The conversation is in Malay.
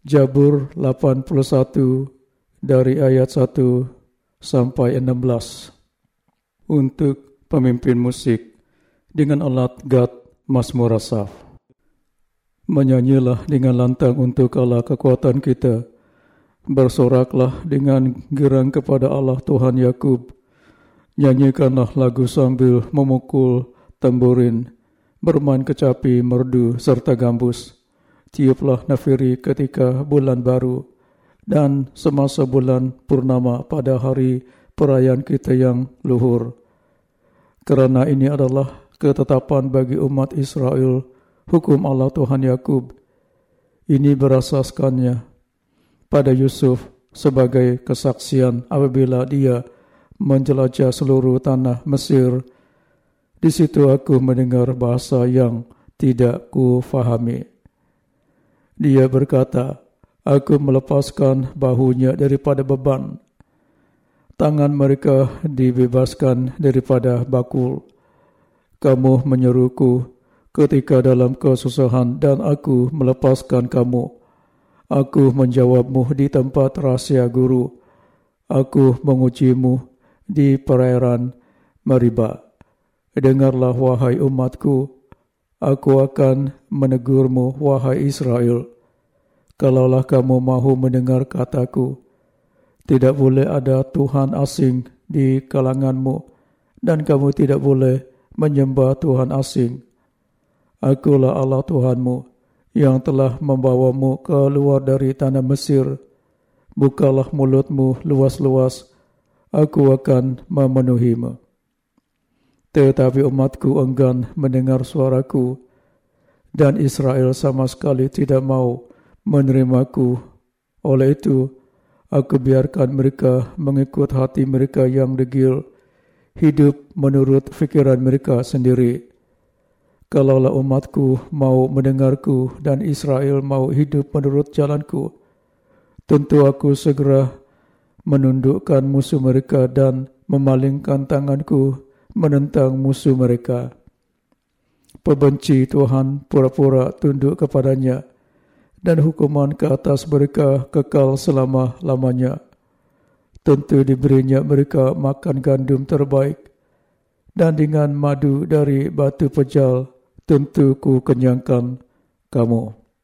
Jabur 81 dari ayat 1 sampai 16 untuk pemimpin musik dengan alat gad Mazmur Asaf. Menyanyilah dengan lantang untuk Allah kekuatan kita. Bersoraklah dengan gerang kepada Allah Tuhan Yakub. Nyanyikanlah lagu sambil memukul tamburin, bermain kecapi, merdu serta gambus tiuplah nafiri ketika bulan baru dan semasa bulan purnama pada hari perayaan kita yang luhur. Kerana ini adalah ketetapan bagi umat Israel, hukum Allah Tuhan Yakub. Ini berasaskannya pada Yusuf sebagai kesaksian apabila dia menjelajah seluruh tanah Mesir. Di situ aku mendengar bahasa yang tidak ku fahami. Dia berkata, Aku melepaskan bahunya daripada beban. Tangan mereka dibebaskan daripada bakul. Kamu menyeruku ketika dalam kesusahan dan aku melepaskan kamu. Aku menjawabmu di tempat rahasia guru. Aku mengujimu di perairan Mariba. Dengarlah wahai umatku, Aku akan menegurmu, wahai Israel. Kalaulah kamu mahu mendengar kataku, tidak boleh ada Tuhan asing di kalanganmu, dan kamu tidak boleh menyembah Tuhan asing. Akulah Allah Tuhanmu yang telah membawamu keluar dari tanah Mesir. Bukalah mulutmu luas-luas, aku akan memenuhimu. Tetapi umatku enggan mendengar suaraku dan Israel sama sekali tidak mau menerimaku. Oleh itu, aku biarkan mereka mengikut hati mereka yang degil, hidup menurut fikiran mereka sendiri. Kalaulah umatku mau mendengarku dan Israel mau hidup menurut jalanku, tentu aku segera menundukkan musuh mereka dan memalingkan tanganku menentang musuh mereka. Pebenci Tuhan pura-pura tunduk kepadanya dan hukuman ke atas mereka kekal selama-lamanya. Tentu diberinya mereka makan gandum terbaik dan dengan madu dari batu pejal tentu ku kenyangkan kamu.